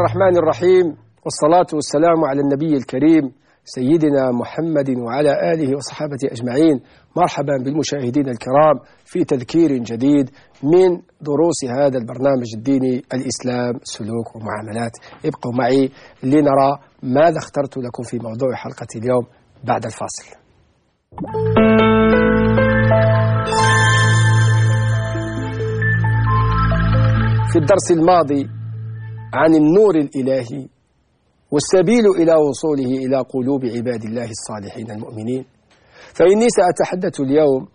الرحمن الرحيم والصلاة والسلام على النبي الكريم سيدنا محمد وعلى آله وصحابته أجمعين. مرحبا بالمشاهدين الكرام في تذكير جديد من دروس هذا البرنامج الديني الإسلام سلوك ومعاملات. ابقوا معي لنرى ماذا اخترت لكم في موضوع حلقة اليوم بعد الفاصل. في الدرس الماضي عن النور الإلهي والسبيل إلى وصوله إلى قلوب عباد الله الصالحين المؤمنين. فإني سأتحدث اليوم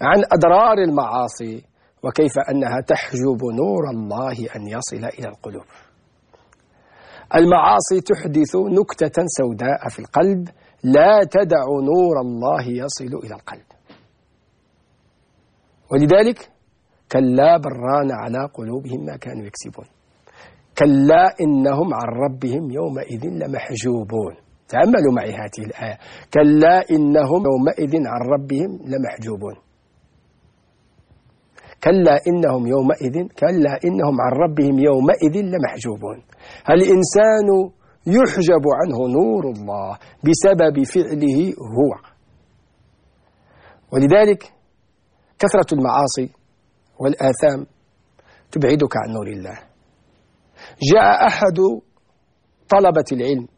عن أضرار المعاصي وكيف أنها تحجب نور الله أن يصل إلى القلوب. المعاصي تحدث نكتة سوداء في القلب لا تدع نور الله يصل إلى القلب. ولذلك كلا بران على قلوبهم ما كانوا يكسبون. كلا إنهم عن ربهم يومئذ لمحجوبون. تأملوا معي هذه الآية. كلا إنهم يومئذ عن ربهم لمحجوبون. كلا إنهم يومئذ كلا إنهم عن ربهم يومئذ لمحجوبون. الإنسان يحجب عنه نور الله بسبب فعله هو؟ ولذلك كثرة المعاصي والآثام تبعدك عن نور الله. جاء أحد طلبة العلم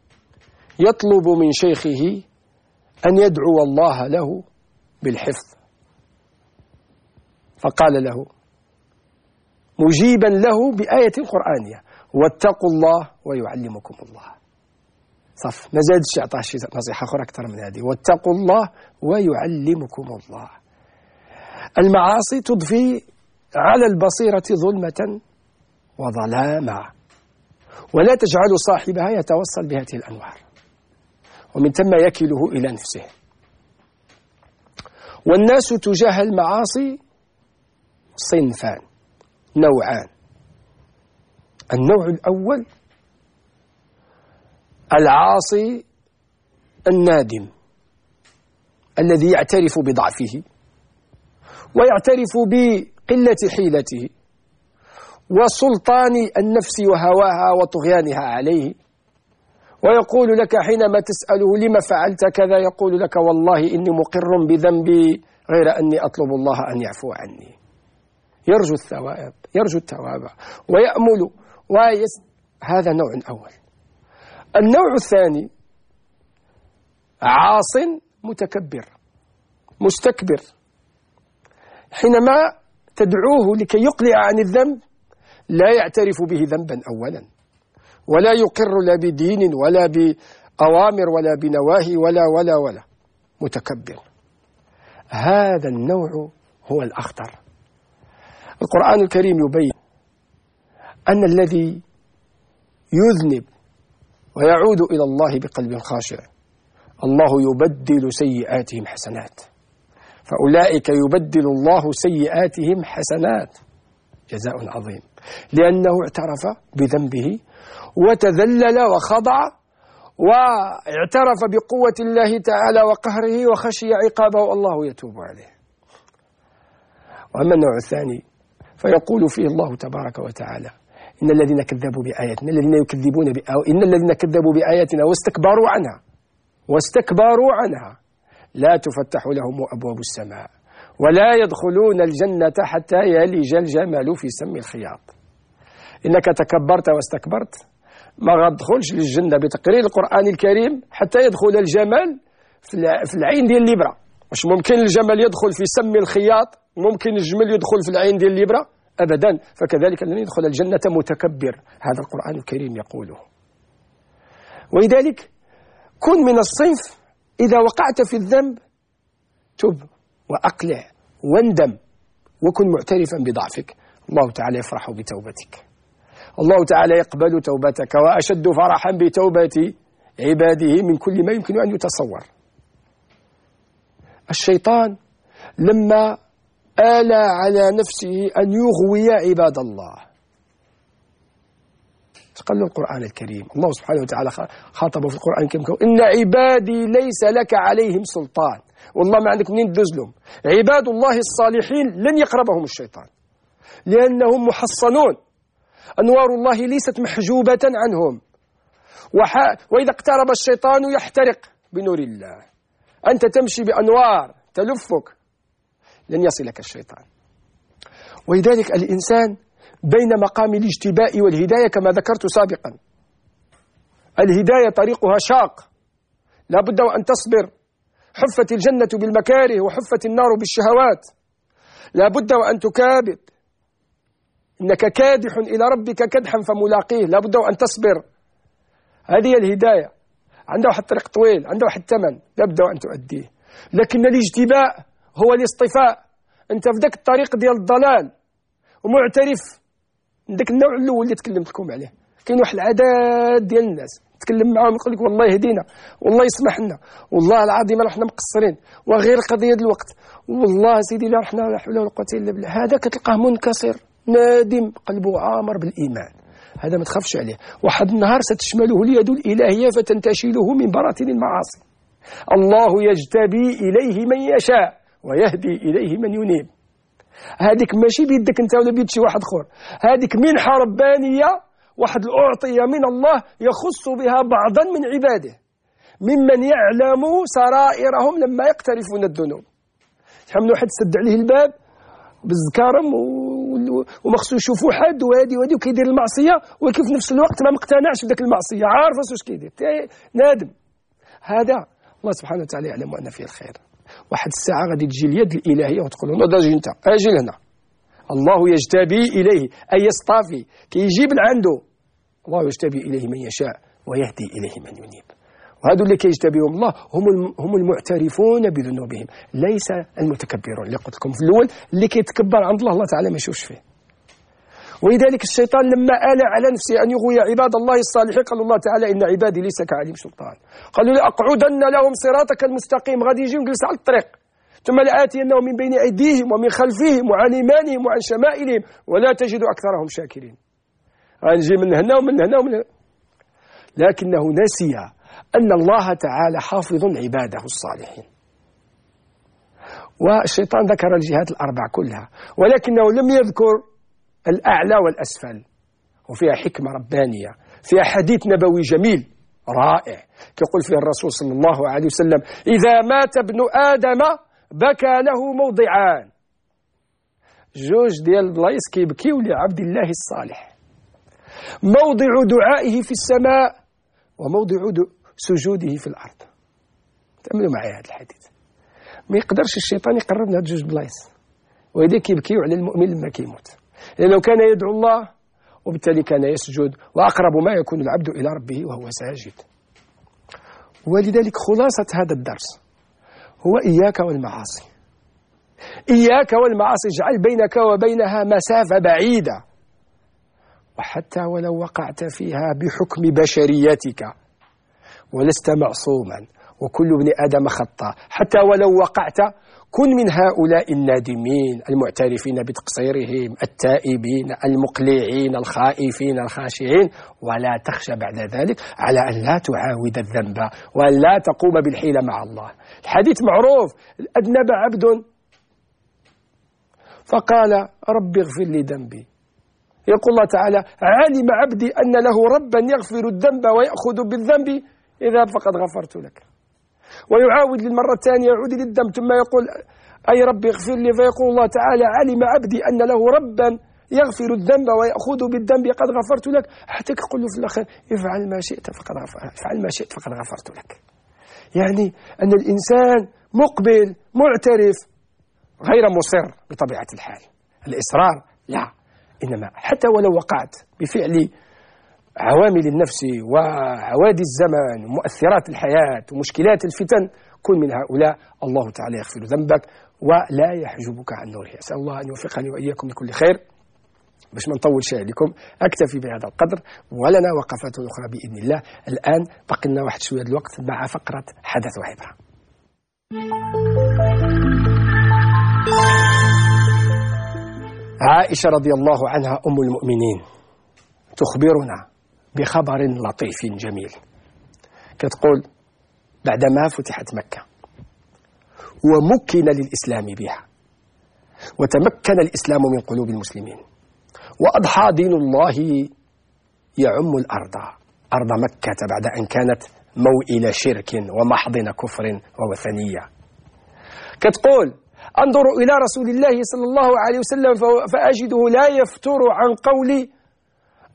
يطلب من شيخه أن يدعو الله له بالحفظ. فقال له مجيبا له بآية قرآنية واتقوا الله ويعلمكم الله. صف ما زادش يعطاه شي نصيحة أخرى أكثر من هذه. واتقوا الله ويعلمكم الله. المعاصي تضفي على البصيرة ظلمة وظلاما ولا تجعل صاحبها يتوصل بهذه الأنوار. ومن ثم يكله إلى نفسه. والناس تجاه المعاصي صنفان نوعان. النوع الأول العاصي النادم الذي يعترف بضعفه ويعترف بقلة حيلته. وسلطان النفس وهواها وطغيانها عليه. ويقول لك حينما تسأله لما فعلت كذا يقول لك والله إني مقر بذنبي غير أني أطلب الله أن يعفو عني. يرجو الثواب يرجو التواب ويأمل ويس هذا نوع أول. النوع الثاني عاص متكبر مستكبر. حينما تدعوه لكي يقلع عن الذنب لا يعترف به ذنبا أولا ولا يقر لا بدين ولا بأوامر ولا بنواهي ولا ولا ولا. متكبر. هذا النوع هو الأخطر. القرآن الكريم يبين أن الذي يذنب ويعود إلى الله بقلب خاشع الله يبدل سيئاتهم حسنات. فأولئك يبدل الله سيئاتهم حسنات. جزاء عظيم. لأنه اعترف بذنبه وتذلل وخضع واعترف بقوة الله تعالى وقهره وخشي عقابه. الله يتوب عليه. وأما النوع الثاني فيقول فيه الله تبارك وتعالى إن الذين كذبوا بآياتنا الذين يكذبون إن الذين كذبوا بآياتنا واستكبروا عنها واستكبروا عنها لا تفتح لهم أبواب السماء ولا يدخلون الجنة حتى يلج الجمل في سم الخياط. إنك تكبرت واستكبرت. ما غتدخلش للجنة بتقرير القرآن الكريم حتى يدخل الجمل في العين ديال الإبرة واش ممكن الجمل يدخل في سم الخياط؟ ممكن الجمل يدخل في العين ديال الإبرة أبدا. فكذلك لن يدخل الجنة متكبر. هذا القرآن الكريم يقوله. ولذلك كن من الصنف إذا وقعت في الذنب تب وأقلع واندم وكن معترفا بضعفك. الله تعالى يفرح بتوبتك. الله تعالى يقبل توبتك وأشد فرحا بتوبة عباده من كل ما يمكن أن يتصور. الشيطان لما آلى على نفسه أن يغوي عباد الله. قال القرآن الكريم. الله سبحانه وتعالى خاطبه في القرآن الكريم إن عبادي ليس لك عليهم سلطان. والله ما عندك منين تدوز لهم عباد الله الصالحين لن يقربهم الشيطان. لأنهم محصنون. أنوار الله ليست محجوبة عنهم. وإذا اقترب الشيطان يحترق بنور الله. أنت تمشي بأنوار تلفك. لن يصلك الشيطان. ولذلك الإنسان بين مقام الاجتباء والهداية كما ذكرت سابقا. الهداية طريقها شاق. لا بد وأن تصبر. حفت الجنة بالمكاره وحفت النار بالشهوات. لا بد وأن تكابد إنك كادح إلى ربك كدحا فملاقيه. لا بد وأن تصبر. هذه الهداية. عنده واحد الطريق طويل عنده واحد الثمن لا بد وأن تؤديه. لكن الاجتباء هو الاصطفاء. أنت في ذاك الطريق ديال الضلال ومعترف. ذاك النوع الأول اللي تكلمت لكم عليه. كاين واحد العداد ديال الناس. تكلم معاهم يقول لك والله يهدينا والله يسمح لنا والله العظيم رحنا مقصرين وغير قضية الوقت. والله سيدي لا لا حول ولا قوة إلا بالله. هذا كتلقاه منكسر. نادم قلبه عامر بالإيمان. هذا ما تخافش عليه. واحد النهار ستشمله اليد الإلهية فتنتشله من براثن المعاصي. الله يجتبي إليه من يشاء ويهدي إليه من ينيب. هذيك ماشي بيدك انت ولا بيد شي واحد اخر. هذيك منحة ربانية واحد الأعطية من الله يخص بها بعضا من عباده. ممن يعلم سرائرهم لما يقترفون الذنوب. شحال واحد سد عليه الباب بالزكارم وما خصو يشوفوا حد وهادي وهادي وكيدير المعصية ولكن في نفس الوقت ما مقتنعش بداك المعصية. عارف واش كيدير؟ نادم. هذا الله سبحانه وتعالى يعلم أن فيه الخير. واحد الساعة غادي تجي اليد الإلهية وتقول له أجي أنت. أجي لهنا. الله يجتبي إليه أي يصطافي كيجيب لعنده. الله يجتبي إليه من يشاء ويهدي إليه من ينيب. وهذو اللي كيجتبيهم الله هم هم المعترفون بذنوبهم. ليس المتكبرون. اللي قلت لكم في الأول اللي كيتكبر عند الله الله تعالى ما يشوفش فيه. ولذلك الشيطان لما آل على نفسه أن يغوي عباد الله الصالحين قال الله تعالى إن عبادي ليس كعليم سلطان. قالوا لأقعدن لهم صراطك المستقيم. غادي يجيو جلس على الطريق. ثم لآتينهم من بين أيديهم ومن خلفهم وعن إيمانهم وعن شمائلهم ولا تجد أكثرهم شاكرين. غنجي من هنا ومن هنا ومن هنا. لكنه نسي أن الله تعالى حافظ عباده الصالحين. والشيطان ذكر الجهات الأربع كلها ولكنه لم يذكر الأعلى والأسفل. وفيها حكمة ربانية فيها حديث نبوي جميل رائع. كيقول فيه الرسول صلى الله عليه وسلم إذا مات ابن آدم بكى له موضعان. جوج ديال البلايص كيبكيو لعبد الله الصالح. موضع دعائه في السماء وموضع سجوده في الأرض. تأملوا معي هذا الحديث. ما يقدرش الشيطان يقرب هاد جوج بلايص. ويديك يبكيو على المؤمن لما كيموت. لأنه كان يدعو الله وبالتالي كان يسجد وأقرب ما يكون العبد إلى ربه وهو ساجد. ولذلك خلاصة هذا الدرس هو إياك والمعاصي. إياك والمعاصي اجعل بينك وبينها مسافة بعيدة. وحتى ولو وقعت فيها بحكم بشريتك ولست معصوما. وكل ابن آدم خطأ حتى ولو وقعت كن من هؤلاء النادمين المعترفين بتقصيرهم التائبين المقلعين الخائفين الخاشعين. ولا تخشى بعد ذلك على أن لا تعاود الذنب وأن لا تقوم بالحيلة مع الله. الحديث معروف أذنب عبد. فقال رب اغفر لي ذنبي. يقول الله تعالى علم عبدي أن له ربا يغفر الذنب ويأخذ بالذنب. إذا فقد غفرت لك. ويعاود للمرة الثانية يعود للذنب ثم يقول أي رب اغفر لي. فيقول الله تعالى علم عبدي أن له ربا يغفر الذنب ويأخذ بالذنب قد غفرت لك. حتى يقول له في الآخر افعل ما شئت فقد افعل ما شئت فقد غفرت لك. يعني أن الإنسان مقبل معترف غير مصر بطبيعة الحال. الإصرار لا إنما حتى ولو وقعت بفعل عوامل النفس وعوادي الزمن ومؤثرات الحياة ومشكلات الفتن كن من هؤلاء. الله تعالى يغفر ذنبك ولا يحجبك عن نوره. أسأل الله أن يوفقني وإياكم لكل خير. باش ما نطول شيء عليكم أكتفي بهذا القدر ولنا وقفات أخرى بإذن الله. الآن بقي لنا واحد شوية الوقت مع فقرة حدث وعبرة. عائشة رضي الله عنها أم المؤمنين. تخبرنا بخبر لطيف جميل. كتقول بعدما فتحت مكة ومكن للإسلام بها وتمكن الإسلام من قلوب المسلمين وأضحى دين الله يعم الأرض أرض مكة بعد أن كانت موئل شرك ومحضن كفر ووثنية. كتقول أنظر إلى رسول الله صلى الله عليه وسلم فأجده لا يفتر عن قولي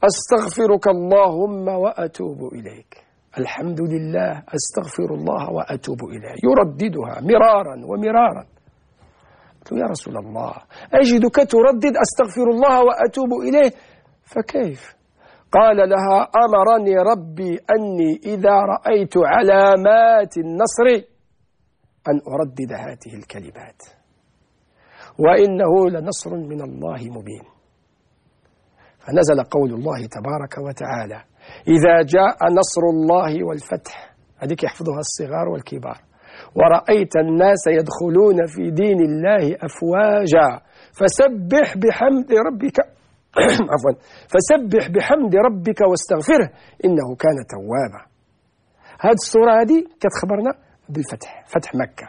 أستغفرك اللهم وأتوب إليك. الحمد لله أستغفر الله وأتوب إليه. يرددها مرارا ومرارا. قلت يا رسول الله أجدك تردد أستغفر الله وأتوب إليه؟ فكيف؟ قال لها أمرني ربي أني إذا رأيت علامات النصر أن أردد هذه الكلمات. وإنه لنصر من الله مبين. فنزل قول الله تبارك وتعالى إذا جاء نصر الله والفتح هذيك يحفظها الصغار والكبار. ورأيت الناس يدخلون في دين الله أفواجا فسبح بحمد ربك عفوا. فسبح بحمد ربك واستغفره إنه كان توابا. هذه السورة هذه كتخبرنا بالفتح فتح مكة.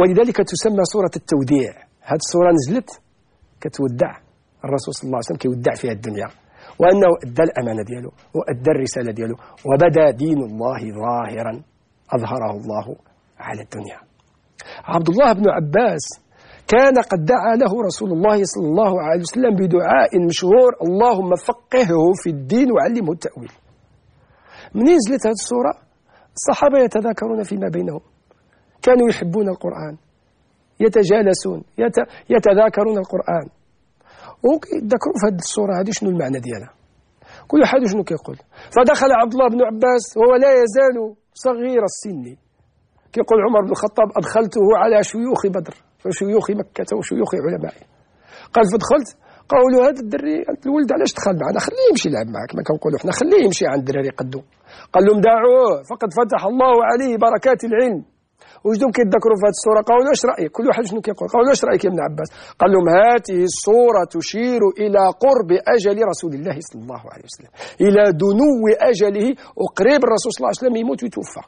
ولذلك تسمى سورة التوديع. هذه السورة نزلت كتودع. الرسول صلى الله عليه وسلم كيودع فيها الدنيا وأنه أدى الأمانة ديالو وأدى الرسالة ديالو وبدا دين الله ظاهرا أظهره الله على الدنيا. عبد الله بن عباس كان قد دعا له رسول الله صلى الله عليه وسلم بدعاء مشهور اللهم فقهه في الدين وعلمه التأويل. من نزلت هذه السورة الصحابة يتذاكرون فيما بينهم. كانوا يحبون القرآن يتجالسون يت... يتذاكرون القرآن. ويذكروا في هذه الصورة. هذه شنو المعنى ديالها؟ كل واحد شنو كيقول؟ فدخل عبد الله بن عباس وهو لا يزال صغير السن. كيقول عمر بن الخطاب أدخلته على شيوخ بدر وشيوخ مكة وشيوخ علمائه قال فدخلت قالوا له هذا الدري الولد علاش دخل معنا؟ خليه يمشي يلعب معك ما كنقولوا إحنا خليه يمشي عند الدراري قدو قال لهم دعوه فقد فتح الله عليه بركات العلم. وجدهم كيتذكروا في هذه الصورة قالوا إيش رأيك؟ كل واحد شنو كيقول؟ قالوا إيش رأيك يا ابن عباس؟ قال لهم هذه الصورة تشير إلى قرب أجل رسول الله صلى الله عليه وسلم إلى دنو أجله وقريب الرسول صلى الله عليه وسلم يموت ويتوفى.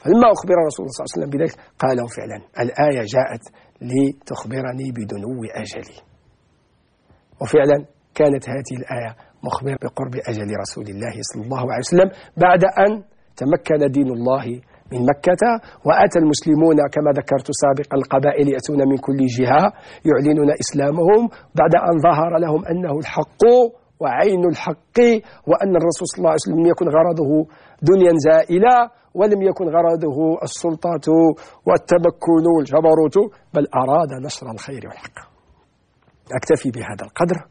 فلما أخبر الرسول صلى الله عليه وسلم بذلك قالوا فعلا الآية جاءت لتخبرني بدنو أجلي. وفعلا كانت هذه الآية مخبرة بقرب أجل رسول الله صلى الله عليه وسلم بعد أن تمكن دين الله من مكة وأتى المسلمون كما ذكرت سابقا القبائل يأتون من كل جهة يعلنون إسلامهم بعد أن ظهر لهم أنه الحق وعين الحق وأن الرسول صلى الله عليه وسلم لم يكن غرضه دنيا زائلة ولم يكن غرضه السلطة والتمكن والجبروت بل أراد نشر الخير والحق. أكتفي بهذا القدر.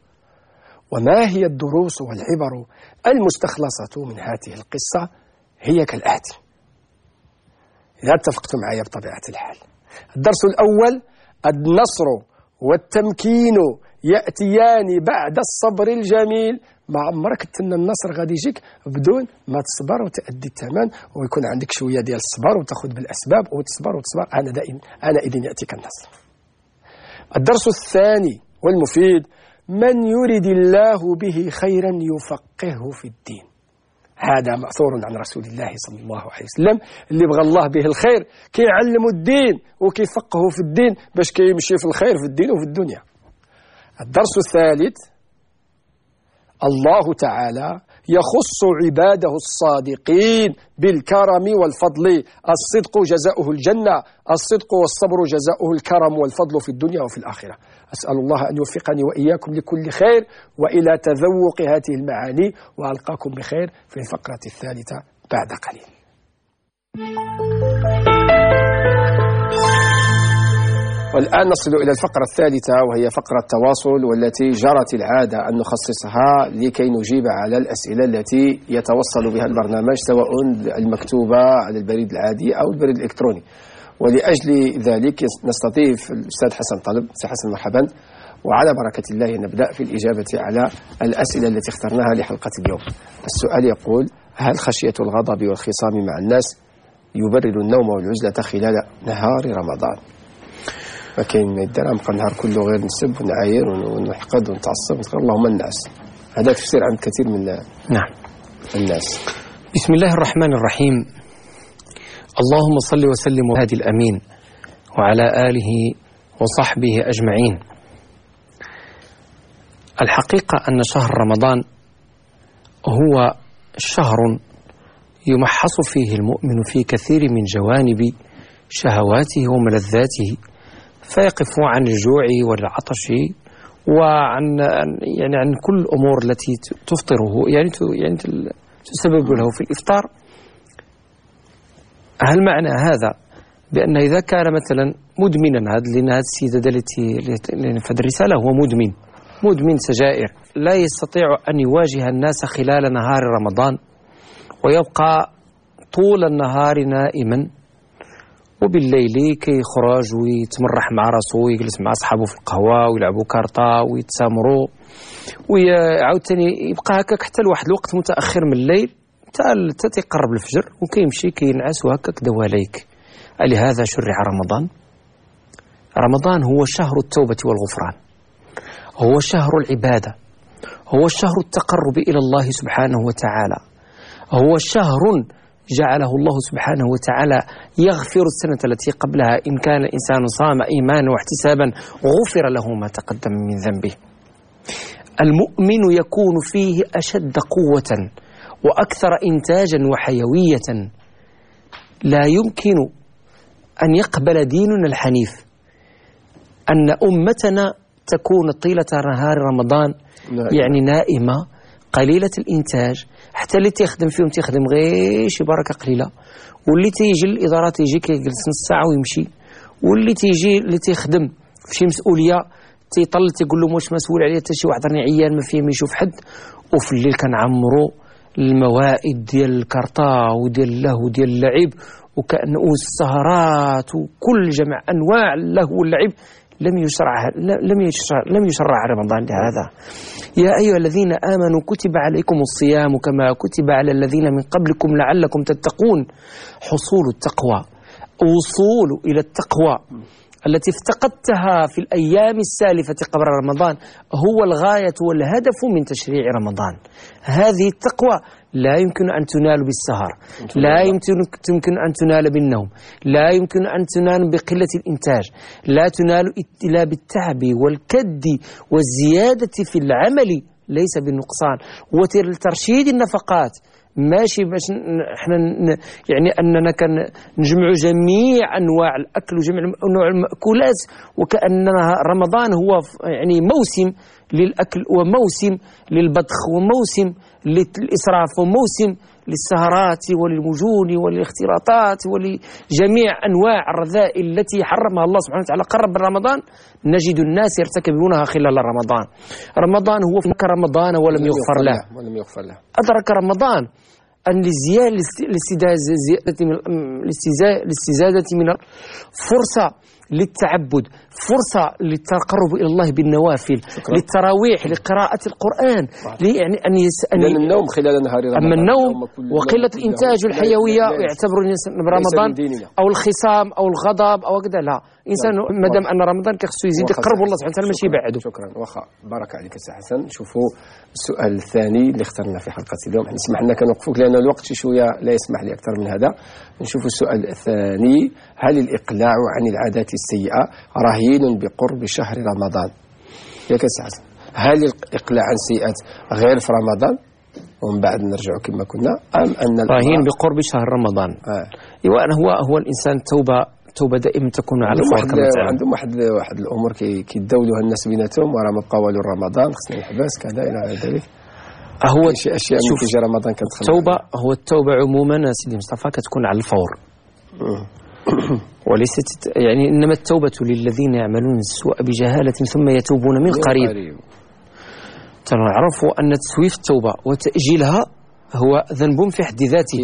وما هي الدروس والعبر المستخلصة من هذه القصة؟ هي كالآتي. إذا اتفقتم معي بطبيعة الحال. الدرس الأول النصر والتمكين يأتيان بعد الصبر الجميل. ما عمرك تنى النصر غادي يجيك بدون ما تصبر وتأدي الثمن ويكون عندك شوية ديال الصبر وتاخذ بالأسباب وتصبر وتصبر. أنا دائما أنا إذن يأتيك النصر. الدرس الثاني والمفيد من يرد الله به خيرا يفقهه في الدين. هذا مأثور عن رسول الله صلى الله عليه وسلم اللي بغى الله به الخير كيعلم الدين وكيفقهه في الدين باش كيمشي في الخير في الدين وفي الدنيا. الدرس الثالث الله تعالى يخص عباده الصادقين بالكرم والفضل. الصدق جزاؤه الجنة الصدق والصبر جزاؤه الكرم والفضل في الدنيا وفي الآخرة. أسأل الله أن يوفقني وإياكم لكل خير وإلى تذوق هذه المعاني وألقاكم بخير في الفقرة الثالثة بعد قليل. والآن نصل إلى الفقرة الثالثة وهي فقرة التواصل والتي جرت العادة أن نخصصها لكي نجيب على الأسئلة التي يتوصل بها البرنامج سواء المكتوبة على البريد العادي أو البريد الإلكتروني. ولأجل ذلك نستضيف الأستاذ حسن طلب أستاذ حسن مرحبا. وعلى بركة الله نبدأ في الإجابة على الأسئلة التي اخترناها لحلقة اليوم. السؤال يقول هل خشية الغضب والخصام مع الناس يبرر النوم والعزلة خلال نهار رمضان؟ ما كاين ما يدار نبقى النهار كله غير نسب ونعاير ونحقد ونتعصب اللهم الناس. هذا تفسير عند كثير من نعم. الناس. بسم الله الرحمن الرحيم. اللهم صل وسلم وهدي الأمين وعلى آله وصحبه أجمعين. الحقيقة أن شهر رمضان هو شهر يمحص فيه المؤمن في كثير من جوانب شهواته وملذاته فيقف عن الجوع والعطش وعن يعني عن كل الأمور التي تفطره. يعني يعني تسبب له في الإفطار. هل معنى هذا بأن إذا كان مثلا مدمنا هذا لأن هذه السيده التي في الرسالة هو مدمن. مدمن سجائر. لا يستطيع أن يواجه الناس خلال نهار رمضان ويبقى طول النهار نائما. وبالليل كيخرج ويتمرح مع راسو ويجلس مع اصحابه في القهوة ويلعبوا كارطه ويتسامروا وعاوتاني يبقى هكاك حتى لواحد الوقت متأخر من الليل حتى تيقرب الفجر وكيمشي كينعس وهكاك دواليك لهذا شرع رمضان؟ رمضان هو شهر التوبة والغفران. هو شهر العبادة. هو شهر التقرب إلى الله سبحانه وتعالى. هو شهر جعله الله سبحانه وتعالى يغفر السنة التي قبلها. إن كان الإنسان صام إيمانا واحتسابا غفر له ما تقدم من ذنبه. المؤمن يكون فيه أشد قوة وأكثر إنتاجا وحيوية. لا يمكن أن يقبل ديننا الحنيف. أن أمتنا تكون طيلة نهار رمضان يعني نائمة. قليلة الإنتاج. حتى اللي تيخدم فيهم تيخدم غير شي بركة قليلة. واللي تيجي الادارات تيجي كيجلس نص ساعة ويمشي. واللي تيجي اللي تيخدم في شي مسؤولية تيطل تيقول له واش مسؤول عليه حتى شي واحد راني عيان ما فيه ما يشوف حد. وفي الليل كنعمروا الموائد ديال الكارطا وديال اللهو وديال اللعب. وكأنه السهرات وكل جمع أنواع اللهو واللعب لم يشرع لم يشرع لم يشرع رمضان لهذا. يا أيها الذين آمنوا كتب عليكم الصيام كما كتب على الذين من قبلكم لعلكم تتقون. حصول التقوى. وصول إلى التقوى. التي افتقدتها في الأيام السالفة قبل رمضان هو الغاية والهدف من تشريع رمضان. هذه التقوى لا يمكن أن تنال بالسهر لا يمكن أن تنال بالنوم لا يمكن أن تنال بقلة الإنتاج لا تنال إلا بالتعب والكد والزيادة في العمل ليس بالنقصان وترشيد النفقات ماشي باش إحنا يعني أننا كنجمعوا جميع أنواع الأكل وجميع انواع المأكولات وكأننا رمضان هو يعني موسم للأكل وموسم للبطخ وموسم للإسراف وموسم للسهرات وللمجون وللاختلاطات ولجميع أنواع الرذائل التي حرمها الله سبحانه وتعالى. قرب من رمضان نجد الناس يرتكبونها خلال رمضان. رمضان هو في رمضان ولم يغفر له. ولم يغفر له. أدرك رمضان أن الاستزادة من فرصة للتعبد. فرصة للتقرب إلى الله بالنوافل شكرا. للتراويح لقراءة القرآن يعني أن يسأل لأن النوم خلال نهار رمضان. أما النوم وقلة الإنتاج والحيوية يعتبر برمضان أو الخصام أو الغضب أو كذا لا. إنسان ما دام أن رمضان كيخصو يزيد يقرب الله سبحانه وتعالى ماشي يبعده شكرا. واخا بارك عليك سي حسن. شوفوا السؤال الثاني اللي اخترنا في حلقة اليوم. نسمح لنا كنوقفوك لأن الوقت شوية لا يسمح لي أكثر من هذا. نشوف السؤال الثاني. هل الإقلاع عن العادات السيئة رهين بقرب شهر رمضان. ياك سعد هل الإقلاع عن السيئات غير في رمضان؟ ومن بعد نرجع كما كنا. أم أن رهين بقرب شهر رمضان. آه. إيوه هو هو الإنسان توبة توبة دائما تكون على واحد عندهم واحد واحد الأمور كيداولوها الناس بيناتهم وراه ما بقى والو رمضان خصنا نحبس كذا إلى ذلك. هو شي أشياء من كيجي رمضان كتدخل التوبه هو التوبة عموما سيدي مصطفى كتكون على الفور. وليست يعني إنما التوبة للذين يعملون السوء بجهالة ثم يتوبون من قريب. نعرف أن تسويف التوبة وتأجيلها هو ذنب في حد ذاته.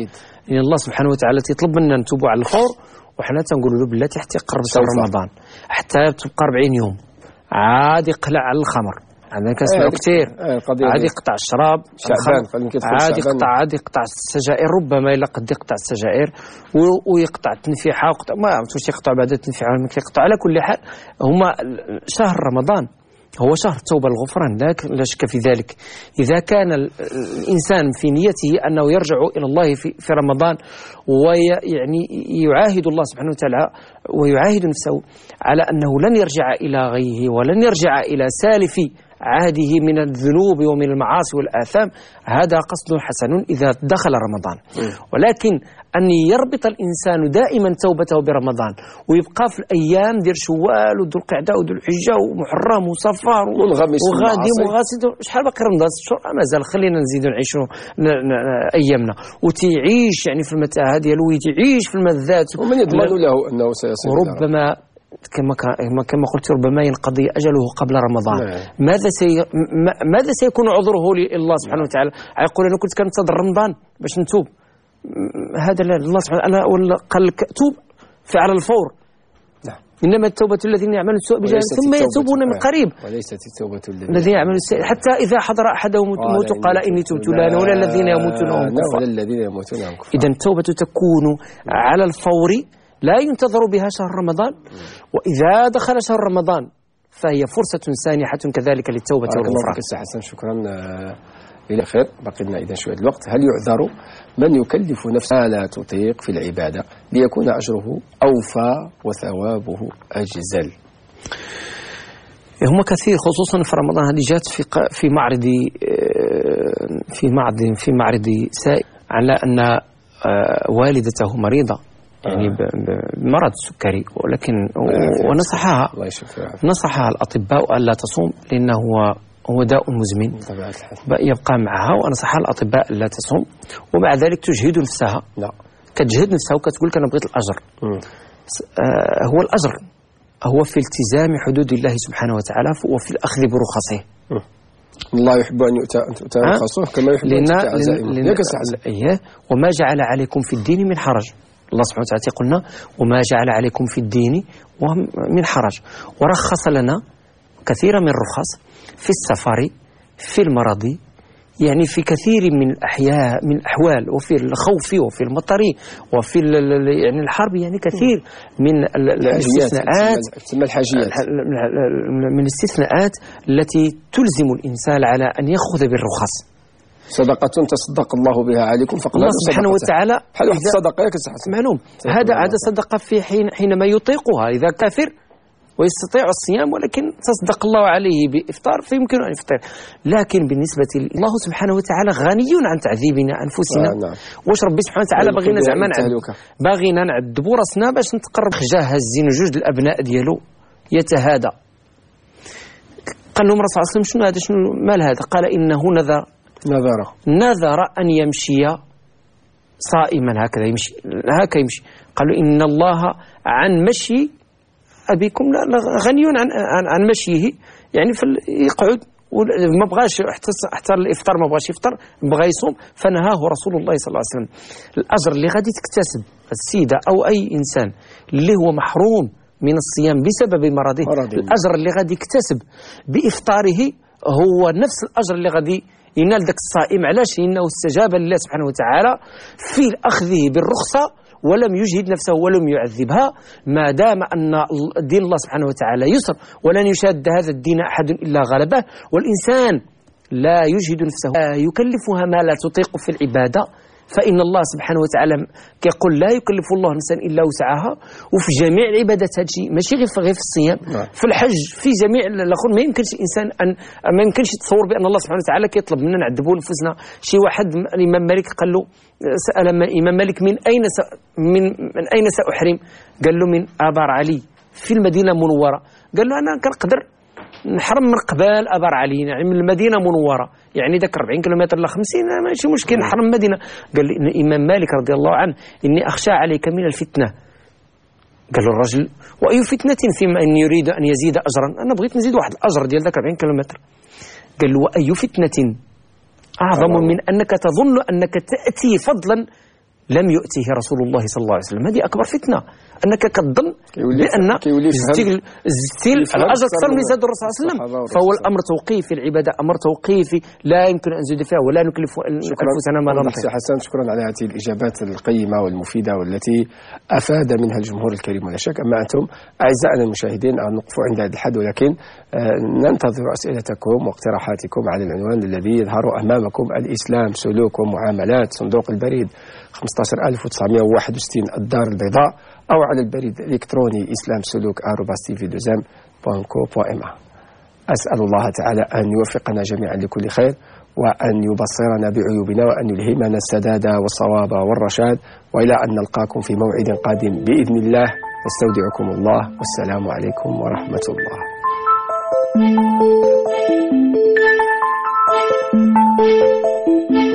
لأن الله سبحانه وتعالى يطلب منا نتوب على الفور وحنا تنقولوا له بلاتي حتى يقرب شهر رمضان. حتى تبقى 40 يوم. عاد يقلع على الخمر. عندنا كنسمعوا كثير عاد يقطع الشراب عاد يقطع عاد يقطع السجائر ربما إلا قد يقطع السجائر ويقطع التنفيحة ويقطع ما عرفتش يقطع بعد التنفيحة يقطع على كل حال هما شهر رمضان هو شهر التوبة الغفران لا شك في ذلك. إذا كان الإنسان في نيته أنه يرجع إلى الله في, في رمضان ويعني يعاهد الله سبحانه وتعالى ويعاهد نفسه على أنه لن يرجع إلى غيه ولن يرجع إلى سالف عهده من الذنوب ومن المعاصي والآثام هذا قصد حسن إذا دخل رمضان. ولكن أن يربط الإنسان دائما توبته برمضان ويبقى في الأيام ديال شوال وذو القعدة وذو الحجة ومحرم وصفار وغادي. وغاسد شحال باقي رمضان؟ ست شهور آه، مازال خلينا نزيدوا نعيشوا أيامنا. وتيعيش يعني في المتاهة ديالو ويتعيش في المذات. ومن يضمن له أنه سيصل إلى وربما كما كما- كما قلت ربما ينقضي أجله قبل رمضان. نعم. ماذا سي ماذا سيكون عذره لله سبحانه وتعالى؟ يقول أنا كنت كنتظر رمضان باش نتوب. هذا لا الله سبحانه وتعالى ولا قال لك توب على الفور. نعم. إنما التوبة الذين يعملون السوء بجهل ثم يتوبون من آه. قريب. وليست التوبة الذين يعملون السيئات حتى إذا حضر أحدهم الموت قال إني تبت الان ولا الذين يموتون وهم لا ولا الذين يموتون وهم كفار. إذا التوبة تكون على الفور لا ينتظر بها شهر رمضان. وإذا دخل شهر رمضان فهي فرصة سانحة كذلك للتوبة والغفران حسن شكرا آه، إلى خير. بقي لنا إذا شوية الوقت. هل يعذر من يكلف نفسه؟ لا تطيق في العبادة ليكون أجره أوفى وثوابه أجزل. هم كثير خصوصا في رمضان. هذه جات في في معرض آه، في معرض في معرض سائل على أن آه، والدته مريضة. يعني ب- بمرض السكري ولكن و- ونصحها نصحها الأطباء ألا تصوم لأنه هو هو داء مزمن. يبقى معها ونصحها الأطباء ألا تصوم. ومع ذلك تجهد نفسها. لا. كتجهد نفسها وكتقول لك أنا بغيت الأجر. مم. آه هو الأجر. هو في التزام حدود الله سبحانه وتعالى وفي الأخذ برخصه. الله يحب أن يؤتى أن تؤتى؟ رخصه كما يحب لنا تؤتى عزائمه. إيه؟ وما جعل عليكم في الدين من حرج. الله سبحانه وتعالى يقولنا وما جعل عليكم في الدين من حرج. ورخص لنا كثيرا من الرخص في السفر في المرض يعني في كثير من الأحياء من الأحوال وفي الخوف وفي المطر وفي يعني الحرب يعني كثير من ال- ال- الاستثناءات تسمى الحاجيات. الح- من الاستثناءات التي تلزم الإنسان على أن يأخذ بالرخص. صدقة تصدق الله بها عليكم فقد الله سبحانه وتعالى هل واحد الصدقة ياك معلوم. هذا هذا صدقة في حين حينما يطيقها. إذا كافر ويستطيع الصيام ولكن تصدق الله عليه بإفطار فيمكن أن يفطر. لكن بالنسبة الله سبحانه وتعالى غني عن تعذيبنا أنفسنا. آه، نعم. واش ربي سبحانه وتعالى. باغينا زعما. باغينا نعذبوا راسنا باش نتقرب خجاه هزين جوج الأبناء ديالو. يتهادى. قال لهم الرسول صلى الله عليه وسلم شنو هذا؟ شنو مال هذا؟ قال إنه نذر نظرة نذر أن يمشي صائما هكذا يمشي هكذا يمشي. قالوا إن الله عن مشي أبيكم غني عن عن, عن مشيه. يعني يقعد وما بغاش حتى حتى الإفطار ما بغاش يفطر بغى يصوم فنهاه رسول الله صلى الله عليه وسلم. الأجر اللي غادي تكتسب السيدة أو أي إنسان اللي هو محروم من الصيام بسبب مرضه مرضه. الأجر اللي غادي يكتسب بإفطاره هو نفس الأجر اللي غادي ينال ذاك الصائم علاش؟ لأنه استجاب لله سبحانه وتعالى في أخذه بالرخصة ولم يجهد نفسه ولم يعذبها ما دام أن دين الله سبحانه وتعالى يسر ولن يشاد هذا الدين أحد إلا غلبه. والإنسان لا يجهد نفسه لا يكلفها ما لا تطيق في العبادة. فإن الله سبحانه وتعالى كيقول لا يكلف الله نفسا إلا وسعها وفي جميع العبادات هذا الشيء ماشي غير في غير في الصيام. نعم. في الحج في جميع الآخر ما يمكنش الإنسان ان ما يمكنش تصور بأن الله سبحانه وتعالى كيطلب منا نعذبوا نفوسنا. شي واحد الإمام مالك قال له سأل الإمام مالك من أين س من من أين سأحرم؟ قال له من آبار علي في المدينة المنورة. قال له أنا كنقدر نحرم من قبال ابار علي يعني من المدينة منورة. يعني ذاك 40 كيلومتر لا 50 ماشي مشكل نحرم المدينة. قال الامام مالك رضي الله عنه إني أخشى عليك من الفتنة. قال له الرجل وأي فتنة فيما إن يريد أن يزيد أجرا؟ أنا بغيت نزيد واحد الأجر ديال ذاك 40 كيلومتر. قال له وأي فتنة؟ أعظم من أنك تظن أنك تأتي فضلا لم يؤتيه رسول الله صلى الله عليه وسلم. هذه أكبر فتنة. أنك كتظن يفهم- زدتي- الأجر أكثر أكثر من زاد الرسول صلى الله عليه وسلم. فهو الأمر توقيفي العبادة أمر توقيفي. لا يمكن أن نزيد فيها ولا نكلف انفسنا ما لا نطيق حسن شكرا على هذه الإجابات القيمة والمفيدة والتي أفاد منها الجمهور الكريم. ولا شك أما أنتم أعزائنا المشاهدين أن نقف عند هذا الحد ولكن ننتظر أسئلتكم واقتراحاتكم على العنوان الذي يظهر أمامكم. الإسلام سلوك ومعاملات صندوق البريد 15961 الدار البيضاء أو على البريد الإلكتروني إسلام سلوك أسأل الله تعالى أن يوفقنا جميعا لكل خير وأن يبصرنا بعيوبنا وأن يلهمنا السداد والصواب والرشاد وإلى أن نلقاكم في موعد قادم بإذن الله. نستودعكم الله والسلام عليكم ورحمة الله. Thank you.